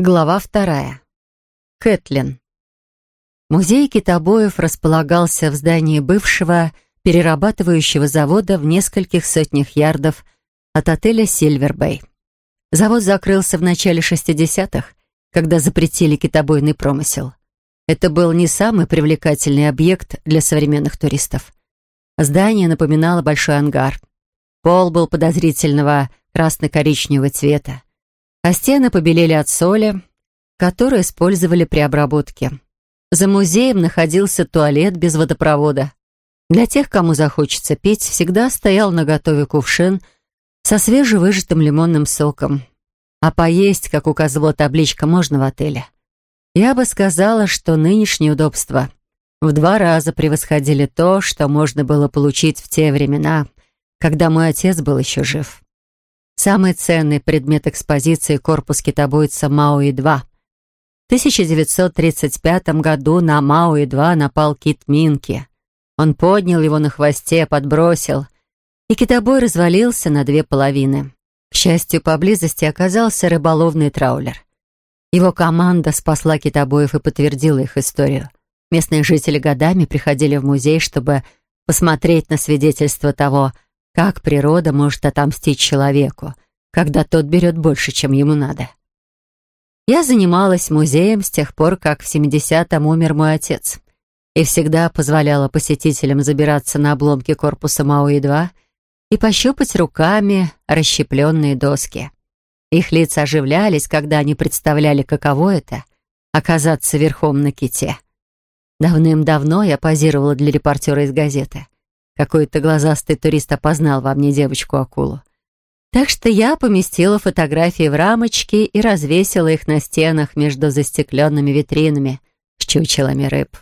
Глава вторая. Кэтлин. Музей китобоев располагался в здании бывшего перерабатывающего завода в нескольких сотнях ярдов от отеля «Сильвербэй». Завод закрылся в начале 60-х, когда запретили китобойный промысел. Это был не самый привлекательный объект для современных туристов. Здание напоминало большой ангар. Пол был подозрительного красно-коричневого цвета а стены побелели от соли, которую использовали при обработке. За музеем находился туалет без водопровода. Для тех, кому захочется пить, всегда стоял наготове кувшин со свежевыжатым лимонным соком. А поесть, как указывала табличка, можно в отеле. Я бы сказала, что нынешние удобства в два раза превосходили то, что можно было получить в те времена, когда мой отец был еще жив. Самый ценный предмет экспозиции — корпус китобойца Мауи-2. В 1935 году на Мауи-2 напал кит Минки. Он поднял его на хвосте, подбросил, и китобой развалился на две половины. К счастью, поблизости оказался рыболовный траулер. Его команда спасла китобоев и подтвердила их историю. Местные жители годами приходили в музей, чтобы посмотреть на свидетельство того, как природа может отомстить человеку, когда тот берет больше, чем ему надо? Я занималась музеем с тех пор, как в 70-м умер мой отец, и всегда позволяла посетителям забираться на обломки корпуса Мауи-2 и пощупать руками расщепленные доски. Их лица оживлялись, когда они представляли, каково это — оказаться верхом на ките. Давным-давно я позировала для репортера из газеты — какой-то глазастый турист опознал во мне девочку-акулу. Так что я поместила фотографии в рамочки и развесила их на стенах между застекленными витринами с чучелами рыб.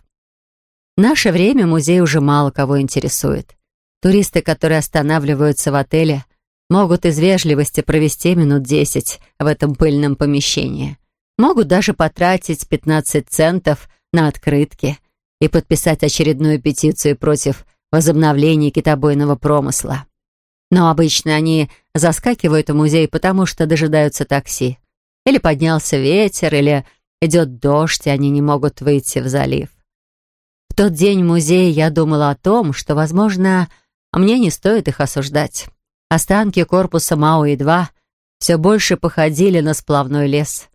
В наше время музей уже мало кого интересует. Туристы, которые останавливаются в отеле, могут из вежливости провести минут десять в этом пыльном помещении. Могут даже потратить 15 центов на открытки и подписать очередную петицию против возобновлении китобойного промысла. Но обычно они заскакивают в музей, потому что дожидаются такси. Или поднялся ветер, или идет дождь, и они не могут выйти в залив. В тот день в музее я думала о том, что, возможно, мне не стоит их осуждать. Останки корпуса Мауи-2 все больше походили на сплавной лес.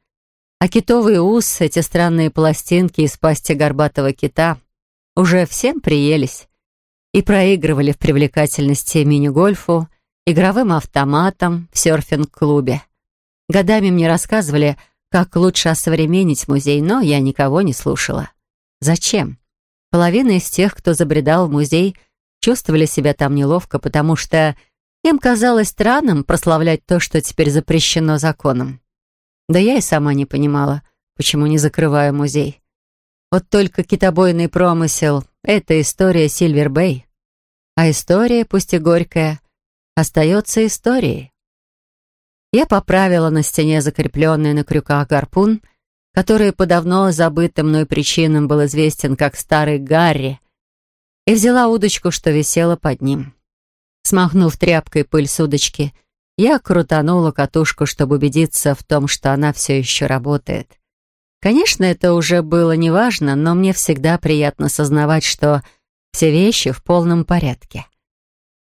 А китовый ус, эти странные пластинки из пасти горбатого кита, уже всем приелись и проигрывали в привлекательности мини-гольфу, игровым автоматам в серфинг-клубе. Годами мне рассказывали, как лучше осовременить музей, но я никого не слушала. Зачем? Половина из тех, кто забредал в музей, чувствовали себя там неловко, потому что им казалось странным прославлять то, что теперь запрещено законом. Да я и сама не понимала, почему не закрываю музей. Вот только китобойный промысел — это история Сильвер-Бэй. А история, пусть и горькая, остается историей. Я поправила на стене закрепленный на крюках гарпун, который по давно забытым мной причинам был известен как старый Гарри, и взяла удочку, что висела под ним. Смахнув тряпкой пыль с удочки, я крутанула катушку, чтобы убедиться в том, что она все еще работает. Конечно, это уже было неважно, но мне всегда приятно сознавать, что все вещи в полном порядке.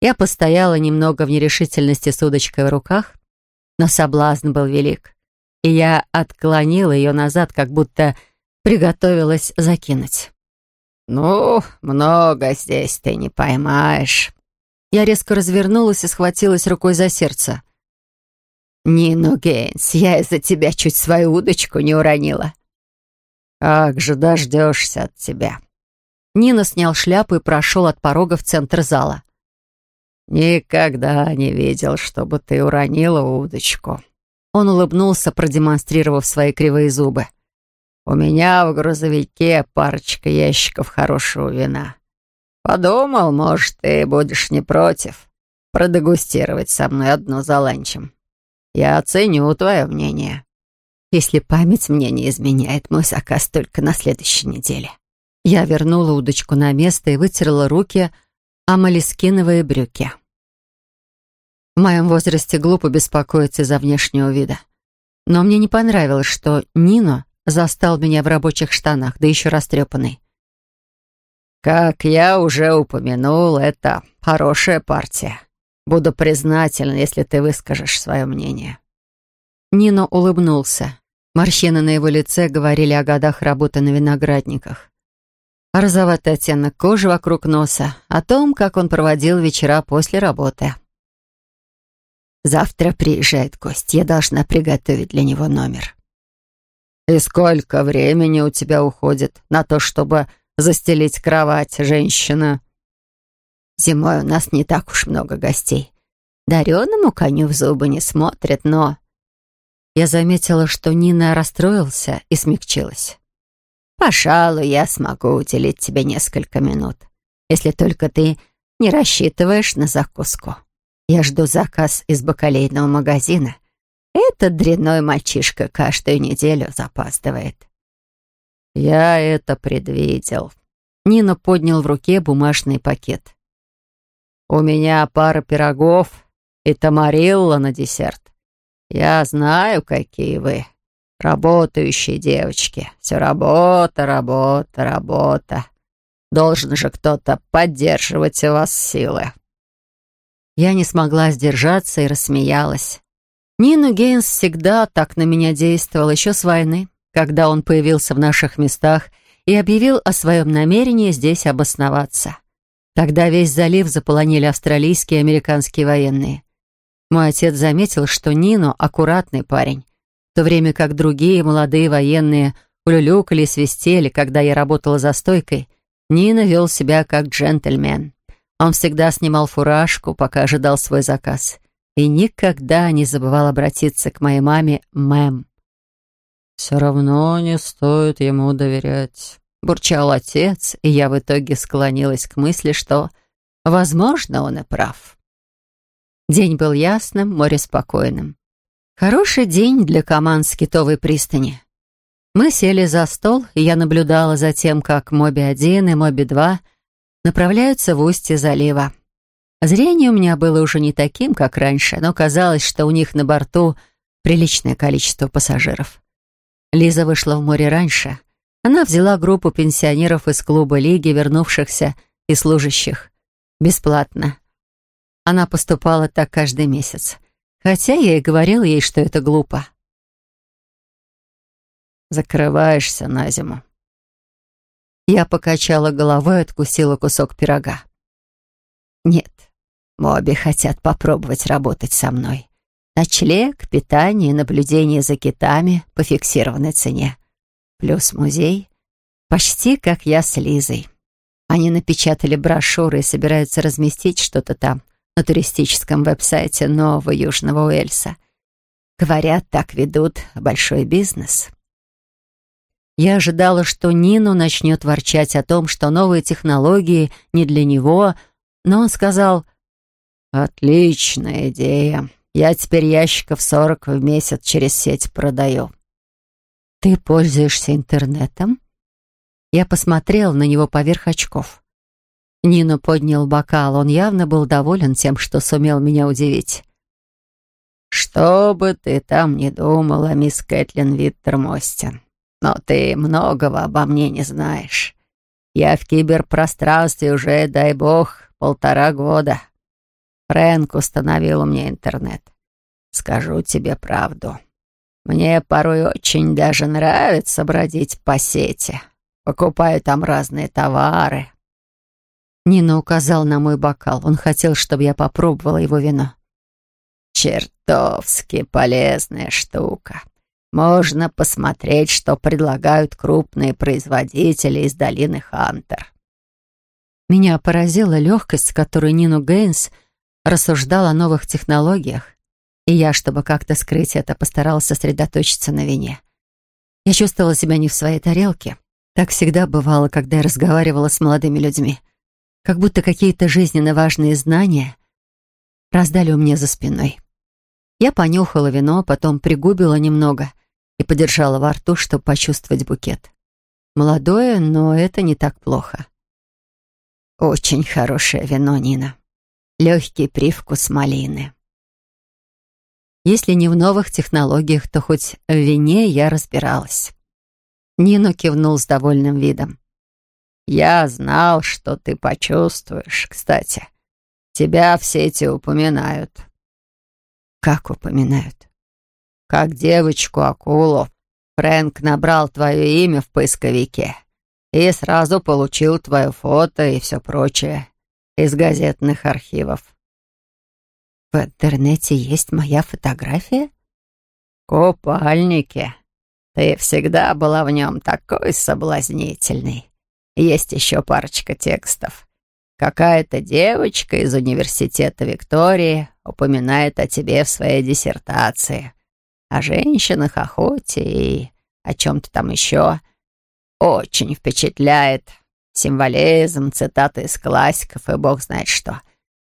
Я постояла немного в нерешительности с удочкой в руках, но соблазн был велик, и я отклонила ее назад, как будто приготовилась закинуть. «Ну, много здесь ты не поймаешь». Я резко развернулась и схватилась рукой за сердце. «Нину Гейнс, я из-за тебя чуть свою удочку не уронила». «Как же дождешься от тебя!» Нина снял шляпу и прошел от порога в центр зала. «Никогда не видел, чтобы ты уронила удочку». Он улыбнулся, продемонстрировав свои кривые зубы. «У меня в грузовике парочка ящиков хорошего вина. Подумал, может, ты будешь не против продегустировать со мной одно за ланчем. Я оценю твое мнение». Если память мне не изменяет, мой заказ только на следующей неделе. Я вернула удочку на место и вытерла руки о молескиновые брюки. В моем возрасте глупо беспокоиться за внешнего вида. Но мне не понравилось, что Нино застал меня в рабочих штанах, да еще растрепанный. «Как я уже упомянул, это хорошая партия. Буду признателен, если ты выскажешь свое мнение». Нино улыбнулся. Морщины на его лице говорили о годах работы на виноградниках. розоватый оттенок кожи вокруг носа, о том, как он проводил вечера после работы. «Завтра приезжает гость, я должна приготовить для него номер». «И сколько времени у тебя уходит на то, чтобы застелить кровать, женщина?» «Зимой у нас не так уж много гостей. Дареному коню в зубы не смотрят, но...» Я заметила, что Нина расстроился и смягчилась. «Пожалуй, я смогу уделить тебе несколько минут, если только ты не рассчитываешь на закуску. Я жду заказ из бакалейного магазина. Этот дрянной мальчишка каждую неделю запаздывает». «Я это предвидел». Нина поднял в руке бумажный пакет. «У меня пара пирогов и тамарилла на десерт. Я знаю, какие вы. Работающие девочки. Все работа, работа, работа. Должен же кто-то поддерживать у вас силы. Я не смогла сдержаться и рассмеялась. Нину Гейнс всегда так на меня действовал еще с войны, когда он появился в наших местах и объявил о своем намерении здесь обосноваться. Тогда весь залив заполонили австралийские и американские военные. Мой отец заметил, что Нино — аккуратный парень, в то время как другие молодые военные улюлюкали и свистели, когда я работала за стойкой, Нино вел себя как джентльмен. Он всегда снимал фуражку, пока ожидал свой заказ, и никогда не забывал обратиться к моей маме «мэм». «Все равно не стоит ему доверять», — бурчал отец, и я в итоге склонилась к мысли, что, возможно, он и прав. День был ясным, море спокойным. Хороший день для команд с Китовой пристани. Мы сели за стол, и я наблюдала за тем, как Моби-1 и Моби-2 направляются в устье залива. Зрение у меня было уже не таким, как раньше, но казалось, что у них на борту приличное количество пассажиров. Лиза вышла в море раньше. Она взяла группу пенсионеров из клуба Лиги, вернувшихся и служащих. Бесплатно. Она поступала так каждый месяц. Хотя я и говорил ей, что это глупо. «Закрываешься на зиму». Я покачала головой и откусила кусок пирога. «Нет, Моби хотят попробовать работать со мной. Ночлег, питание, наблюдение за китами по фиксированной цене. Плюс музей. Почти как я с Лизой. Они напечатали брошюры и собираются разместить что-то там — на туристическом веб-сайте Нового Южного Уэльса. Говорят, так ведут большой бизнес. Я ожидала, что Нину начнет ворчать о том, что новые технологии не для него, но он сказал «Отличная идея. Я теперь ящиков сорок в месяц через сеть продаю». «Ты пользуешься интернетом?» Я посмотрел на него поверх очков. Нино поднял бокал. Он явно был доволен тем, что сумел меня удивить. «Что бы ты там ни думала, мисс Кэтлин Виттермостин, но ты многого обо мне не знаешь. Я в киберпространстве уже, дай бог, полтора года. Фрэнк установил мне интернет. Скажу тебе правду. Мне порой очень даже нравится бродить по сети. Покупаю там разные товары, Нина указал на мой бокал. Он хотел, чтобы я попробовала его вино. «Чертовски полезная штука. Можно посмотреть, что предлагают крупные производители из долины Хантер». Меня поразила легкость, с которой Нину Гейнс рассуждал о новых технологиях, и я, чтобы как-то скрыть это, постаралась сосредоточиться на вине. Я чувствовала себя не в своей тарелке. Так всегда бывало, когда я разговаривала с молодыми людьми — как будто какие-то жизненно важные знания раздали у меня за спиной. Я понюхала вино, потом пригубила немного и подержала во рту, чтобы почувствовать букет. Молодое, но это не так плохо. Очень хорошее вино, Нина. Легкий привкус малины. Если не в новых технологиях, то хоть в вине я разбиралась. Нино кивнул с довольным видом. «Я знал, что ты почувствуешь. Кстати, тебя все эти упоминают». «Как упоминают?» «Как девочку-акулу. Фрэнк набрал твое имя в поисковике и сразу получил твое фото и все прочее из газетных архивов. В интернете есть моя фотография? Купальники. Ты всегда была в нем такой соблазнительный. Есть еще парочка текстов. Какая-то девочка из университета Виктории упоминает о тебе в своей диссертации. О женщинах, охоте и о чем-то там еще. Очень впечатляет. Символизм, цитаты из классиков и бог знает что.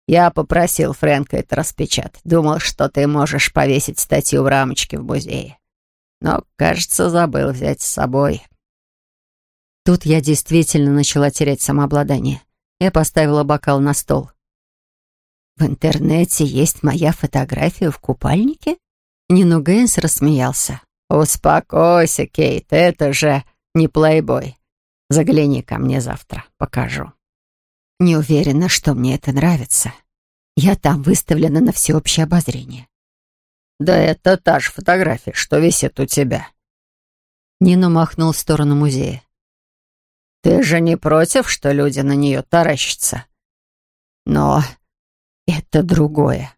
Я попросил Фрэнка это распечатать. Думал, что ты можешь повесить статью в рамочке в музее. Но, кажется, забыл взять с собой. Тут я действительно начала терять самообладание. Я поставила бокал на стол. «В интернете есть моя фотография в купальнике?» Нину Гейнс рассмеялся. «Успокойся, Кейт, это же не плейбой. Загляни ко мне завтра, покажу». «Не уверена, что мне это нравится. Я там выставлена на всеобщее обозрение». «Да это та же фотография, что висит у тебя». Нина махнул в сторону музея. «Ты же не против, что люди на нее таращатся?» «Но это другое».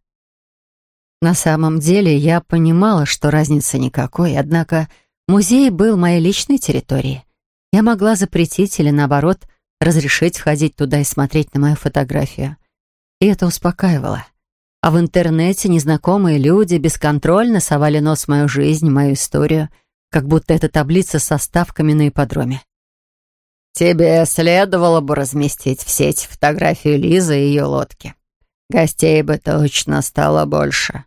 На самом деле я понимала, что разницы никакой, однако музей был моей личной территорией. Я могла запретить или, наоборот, разрешить входить туда и смотреть на мою фотографию. И это успокаивало. А в интернете незнакомые люди бесконтрольно совали нос в мою жизнь, мою историю, как будто это таблица со ставками на ипподроме. «Тебе следовало бы разместить в сеть фотографию Лизы и ее лодки. Гостей бы точно стало больше.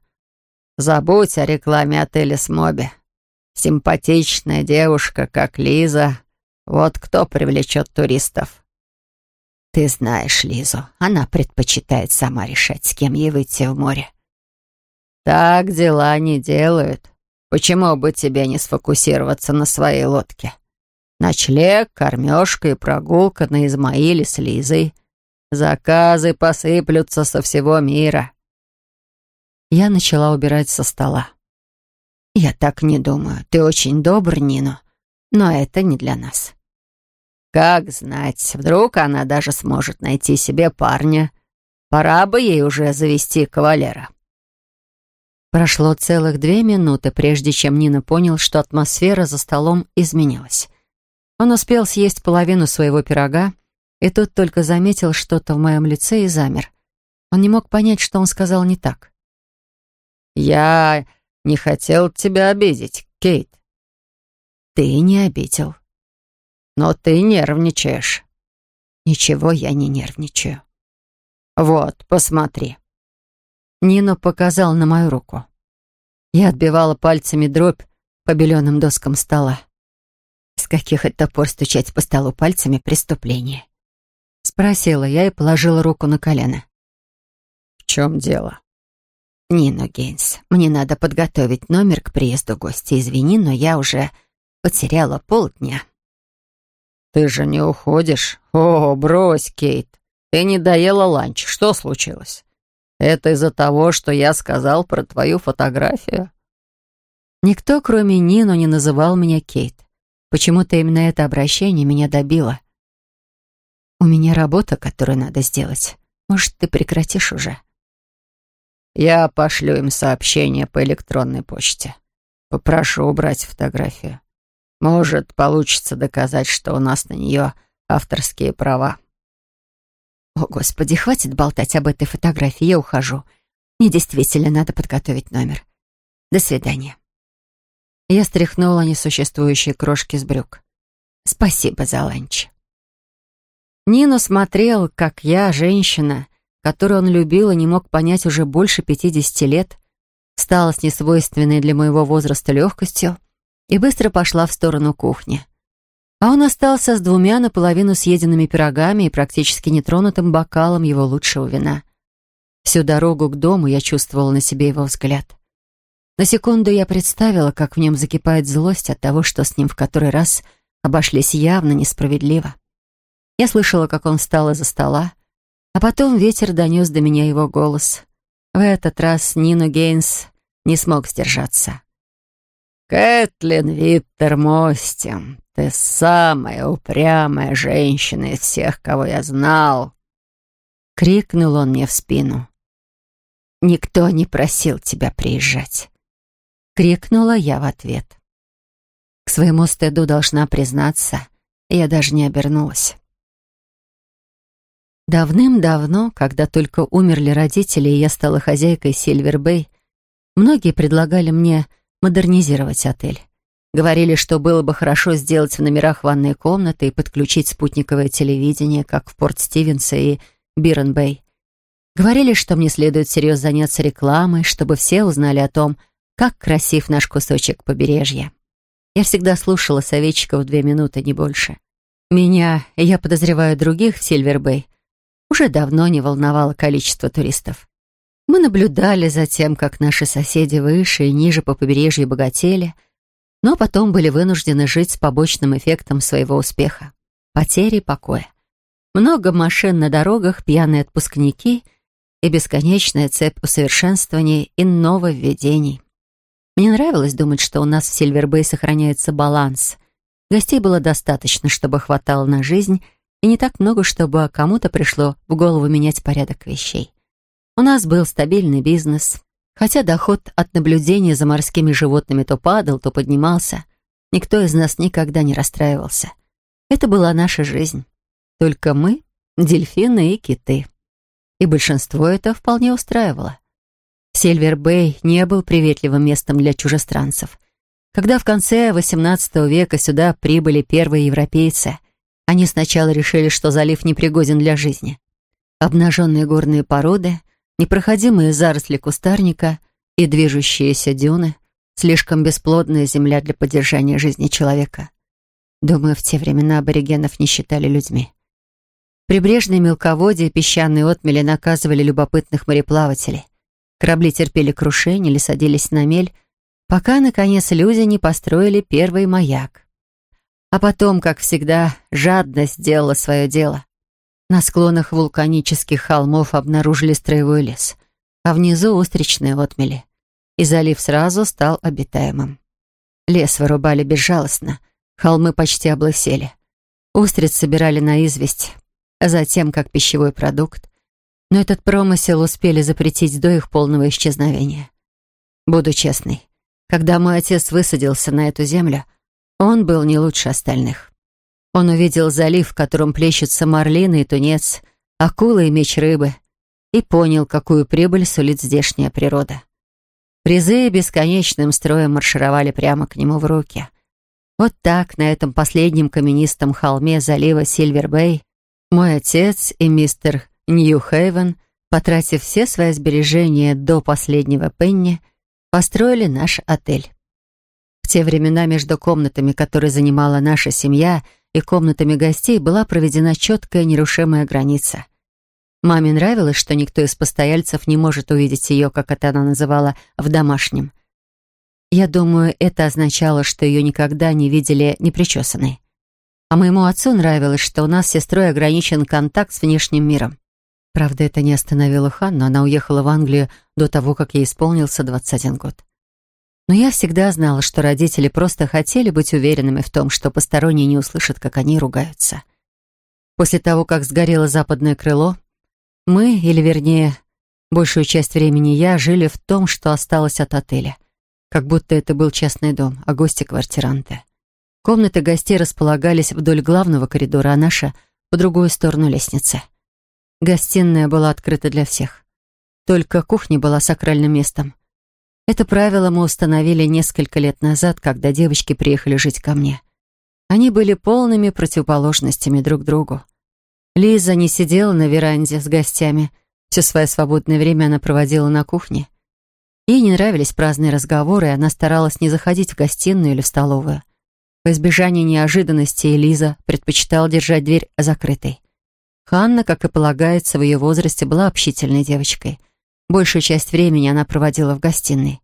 Забудь о рекламе отеля Смоби. Симпатичная девушка, как Лиза, вот кто привлечет туристов. Ты знаешь Лизу. Она предпочитает сама решать, с кем ей выйти в море. Так дела не делают. Почему бы тебе не сфокусироваться на своей лодке? Ночлег, кормежка и прогулка на Измаиле с Лизой. Заказы посыплются со всего мира. Я начала убирать со стола. Я так не думаю. Ты очень добр, Нино. Но это не для нас. Как знать, вдруг она даже сможет найти себе парня. Пора бы ей уже завести кавалера. Прошло целых две минуты, прежде чем Нина понял, что атмосфера за столом изменилась. Он успел съесть половину своего пирога, и тут только заметил что-то в моем лице и замер. Он не мог понять, что он сказал не так. «Я не хотел тебя обидеть, Кейт», ты не обидел. Но ты нервничаешь. Ничего я не нервничаю. Вот, посмотри. Нино показал на мою руку. Я отбивала пальцами дробь по беленым доскам стола. С каких это пор стучать по столу пальцами преступление? Спросила я и положила руку на колено. В чем дело? Нино Гейнс, мне надо подготовить номер к приезду гостя. Извини, но я уже Потеряла полдня. «Ты же не уходишь? О, брось, Кейт. Ты не доела ланч. Что случилось? Это из-за того, что я сказал про твою фотографию?» Никто, кроме Нину, не называл меня Кейт. Почему-то именно это обращение меня добило. «У меня работа, которую надо сделать. Может, ты прекратишь уже?» «Я пошлю им сообщение по электронной почте. Попрошу убрать фотографию. Может, получится доказать, что у нас на нее авторские права. О, Господи, хватит болтать об этой фотографии, я ухожу. Мне действительно надо подготовить номер. До свидания. Я стряхнула несуществующие крошки с брюк. Спасибо за ланч. Нину смотрел, как я, женщина, которую он любил и не мог понять уже больше пятидесяти лет, стала с несвойственной для моего возраста легкостью, и быстро пошла в сторону кухни. А он остался с двумя наполовину съеденными пирогами и практически нетронутым бокалом его лучшего вина. Всю дорогу к дому я чувствовала на себе его взгляд. На секунду я представила, как в нем закипает злость от того, что с ним в который раз обошлись явно несправедливо. Я слышала, как он встал из-за стола, а потом ветер донес до меня его голос. В этот раз Нину Гейнс не смог сдержаться. «Кэтлин Виттермостин, ты самая упрямая женщина из всех, кого я знал!» Крикнул он мне в спину. «Никто не просил тебя приезжать!» Крикнула я в ответ. К своему стыду должна признаться, я даже не обернулась. Давным-давно, когда только умерли родители, и я стала хозяйкой Сильвер-Бэй, многие предлагали мне модернизировать отель. Говорили, что было бы хорошо сделать в номерах ванные комнаты и подключить спутниковое телевидение, как в Порт-Стивенсе и Бирен-Бэй. Говорили, что мне следует серьезно заняться рекламой, чтобы все узнали о том, как красив наш кусочек побережья. Я всегда слушала советчиков две минуты, не больше. Меня, я подозреваю других в Сильвер-Бэй, уже давно не волновало количество туристов. Мы наблюдали за тем, как наши соседи выше и ниже по побережью богатели, но потом были вынуждены жить с побочным эффектом своего успеха — потери покоя. Много машин на дорогах, пьяные отпускники и бесконечная цепь усовершенствований и нововведений. Мне нравилось думать, что у нас в Сильвербэй сохраняется баланс. Гостей было достаточно, чтобы хватало на жизнь, и не так много, чтобы кому-то пришло в голову менять порядок вещей. У нас был стабильный бизнес. Хотя доход от наблюдения за морскими животными то падал, то поднимался, никто из нас никогда не расстраивался. Это была наша жизнь. Только мы, дельфины и киты. И большинство это вполне устраивало. Сильвер-Бэй не был приветливым местом для чужестранцев. Когда в конце XVIII века сюда прибыли первые европейцы, они сначала решили, что залив непригоден для жизни. Обнаженные горные породы — непроходимые заросли кустарника и движущиеся дюны, слишком бесплодная земля для поддержания жизни человека. Думаю, в те времена аборигенов не считали людьми. Прибрежные мелководья и песчаные отмели наказывали любопытных мореплавателей. Корабли терпели крушение или садились на мель, пока, наконец, люди не построили первый маяк. А потом, как всегда, жадность сделала свое дело. На склонах вулканических холмов обнаружили строевой лес, а внизу устричные отмели. И залив сразу стал обитаемым. Лес вырубали безжалостно, холмы почти облысели. Устриц собирали на известь, а затем как пищевой продукт. Но этот промысел успели запретить до их полного исчезновения. Буду честной, когда мой отец высадился на эту землю, он был не лучше остальных. Он увидел залив, в котором плещутся марлины и тунец, акулы и меч рыбы, и понял, какую прибыль сулит здешняя природа. Призы бесконечным строем маршировали прямо к нему в руки. Вот так, на этом последнем каменистом холме залива Сильвер-Бэй, мой отец и мистер Нью-Хейвен, потратив все свои сбережения до последнего пенни, построили наш отель. В те времена между комнатами, которые занимала наша семья, и комнатами гостей была проведена четкая нерушимая граница. Маме нравилось, что никто из постояльцев не может увидеть ее, как это она называла, в домашнем. Я думаю, это означало, что ее никогда не видели непричесанной. А моему отцу нравилось, что у нас с сестрой ограничен контакт с внешним миром. Правда, это не остановило Ханну, она уехала в Англию до того, как ей исполнился 21 год. Но я всегда знала, что родители просто хотели быть уверенными в том, что посторонние не услышат, как они ругаются. После того, как сгорело западное крыло, мы, или вернее, большую часть времени я, жили в том, что осталось от отеля. Как будто это был частный дом, а гости — квартиранты. Комнаты гостей располагались вдоль главного коридора, а наша — по другую сторону лестницы. Гостиная была открыта для всех. Только кухня была сакральным местом. Это правило мы установили несколько лет назад, когда девочки приехали жить ко мне. Они были полными противоположностями друг другу. Лиза не сидела на веранде с гостями. Все свое свободное время она проводила на кухне. Ей не нравились праздные разговоры, и она старалась не заходить в гостиную или в столовую. В избежание неожиданности Лиза предпочитала держать дверь закрытой. Ханна, как и полагается, в ее возрасте была общительной девочкой — Большую часть времени она проводила в гостиной.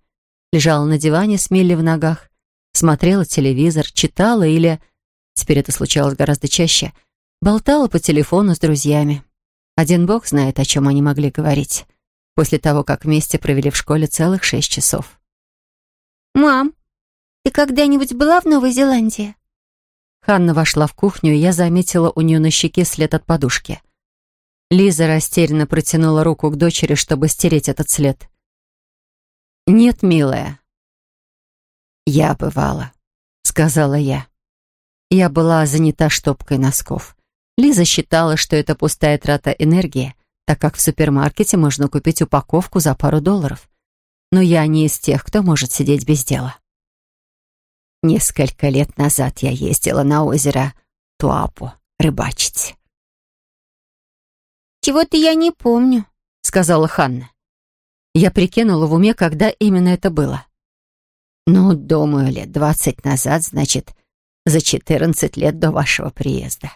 лежала на диване с Милли в ногах, смотрела телевизор, читала или, теперь это случалось гораздо чаще, болтала по телефону с друзьями. Один бог знает, о чем они могли говорить, после того, как вместе провели в школе целых шесть часов. «Мам, ты когда-нибудь была в Новой Зеландии?» Ханна вошла в кухню, и я заметила у нее на щеке след от подушки. Лиза растерянно протянула руку к дочери, чтобы стереть этот след. «Нет, милая». «Я бывала», — сказала я. Я была занята штопкой носков. Лиза считала, что это пустая трата энергии, так как в супермаркете можно купить упаковку за пару долларов. Но я не из тех, кто может сидеть без дела. Несколько лет назад я ездила на озеро Туапу рыбачить. «Чего-то я не помню», — сказала Ханна. Я прикинула в уме, когда именно это было. Ну, думаю, лет двадцать назад, значит, за четырнадцать лет до вашего приезда.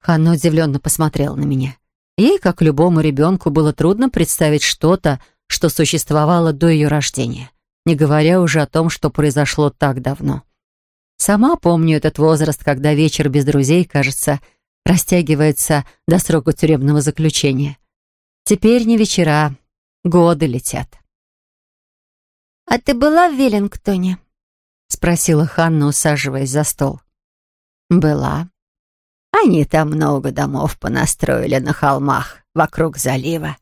Ханна удивленно посмотрела на меня. Ей, как любому ребенку, было трудно представить что-то, что существовало до ее рождения не говоря уже о том, что произошло так давно. Сама помню этот возраст, когда вечер без друзей, кажется, растягивается до срока тюремного заключения. Теперь не вечера, годы летят. «А ты была в Веллингтоне?» — спросила Ханна, усаживаясь за стол. «Была. Они там много домов понастроили на холмах вокруг залива.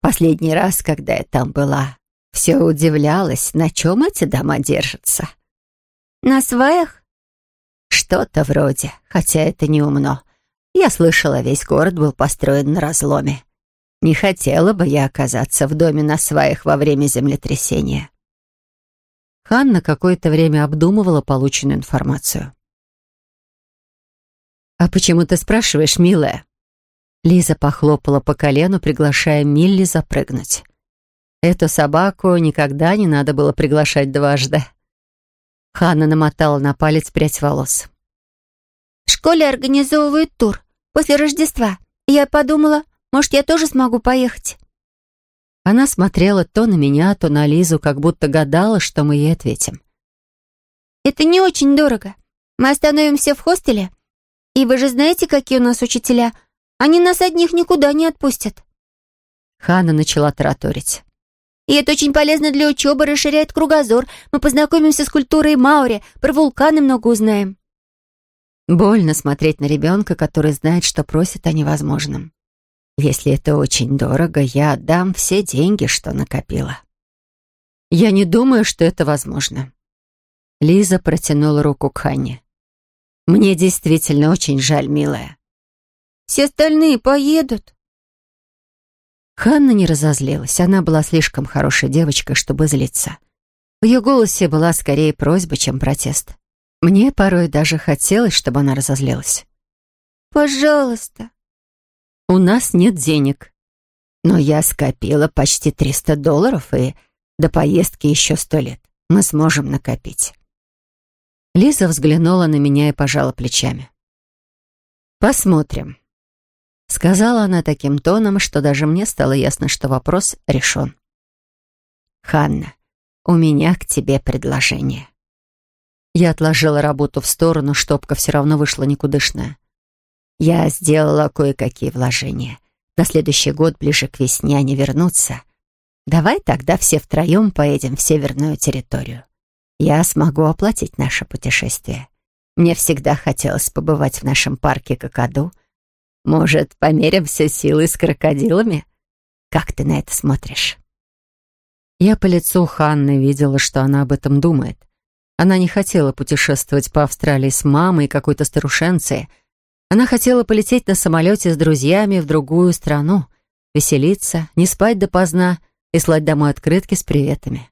Последний раз, когда я там была, все удивлялась, на чем эти дома держатся. «На сваях?» «Что-то вроде, хотя это не умно. Я слышала, весь город был построен на разломе. Не хотела бы я оказаться в доме на сваях во время землетрясения». Ханна какое-то время обдумывала полученную информацию. «А почему ты спрашиваешь, милая?» Лиза похлопала по колену, приглашая Милли запрыгнуть. Эту собаку никогда не надо было приглашать дважды. Ханна намотала на палец прядь волос. «В школе организовывают тур после Рождества. Я подумала, может, я тоже смогу поехать». Она смотрела то на меня, то на Лизу, как будто гадала, что мы ей ответим. «Это не очень дорого. Мы остановимся в хостеле. И вы же знаете, какие у нас учителя. Они нас одних никуда не отпустят». Ханна начала тараторить. И это очень полезно для учебы, расширяет кругозор. Мы познакомимся с культурой Маури, про вулканы много узнаем». Больно смотреть на ребенка, который знает, что просит о невозможном. Если это очень дорого, я отдам все деньги, что накопила. Я не думаю, что это возможно. Лиза протянула руку к Ханне. Мне действительно очень жаль, милая. Все остальные поедут. Ханна не разозлилась. Она была слишком хорошей девочкой, чтобы злиться. В ее голосе была скорее просьба, чем протест. Мне порой даже хотелось, чтобы она разозлилась. «Пожалуйста». «У нас нет денег». «Но я скопила почти 300 долларов, и до поездки еще сто лет. Мы сможем накопить». Лиза взглянула на меня и пожала плечами. «Посмотрим. Сказала она таким тоном, что даже мне стало ясно, что вопрос решен. «Ханна, у меня к тебе предложение». Я отложила работу в сторону, штопка все равно вышла никудышная. Я сделала кое-какие вложения. На следующий год, ближе к весне, они вернутся. Давай тогда все втроем поедем в северную территорию. Я смогу оплатить наше путешествие. Мне всегда хотелось побывать в нашем парке Кокоду — может, померимся силой с крокодилами? Как ты на это смотришь?» Я по лицу Ханны видела, что она об этом думает. Она не хотела путешествовать по Австралии с мамой и какой-то старушенцией. Она хотела полететь на самолете с друзьями в другую страну, веселиться, не спать допоздна и слать домой открытки с приветами.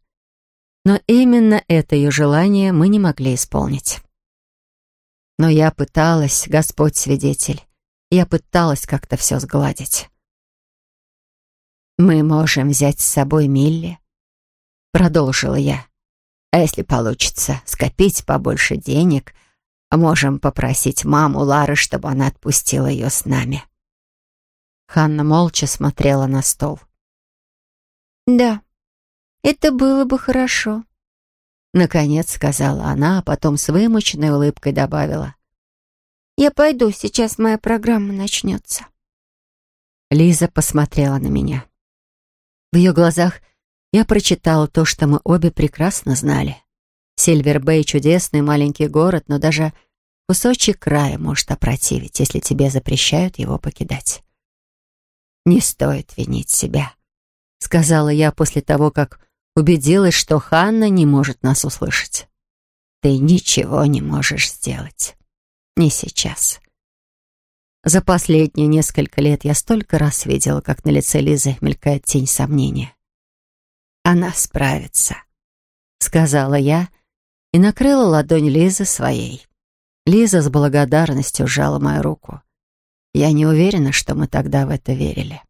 Но именно это ее желание мы не могли исполнить. Но я пыталась, Господь свидетель. Я пыталась как-то все сгладить. «Мы можем взять с собой Милли», — продолжила я. «А если получится, скопить побольше денег, можем попросить маму Лары, чтобы она отпустила ее с нами». Ханна молча смотрела на стол. «Да, Это было бы хорошо. Наконец сказала она, а потом с вымученной улыбкой добавила. «Я пойду, сейчас моя программа начнется». Лиза посмотрела на меня. В ее глазах я прочитала то, что мы обе прекрасно знали. Сильвер-Бэй — чудесный маленький город, но даже кусочек края может опротивить, если тебе запрещают его покидать. «Не стоит винить себя», — сказала я после того, как убедилась, что Ханна не может нас услышать. «Ты ничего не можешь сделать. Не сейчас». За последние несколько лет я столько раз видела, как на лице Лизы мелькает тень сомнения. «Она справится», — сказала я и накрыла ладонь Лизы своей. Лиза с благодарностью сжала мою руку. Я не уверена, что мы тогда в это верили.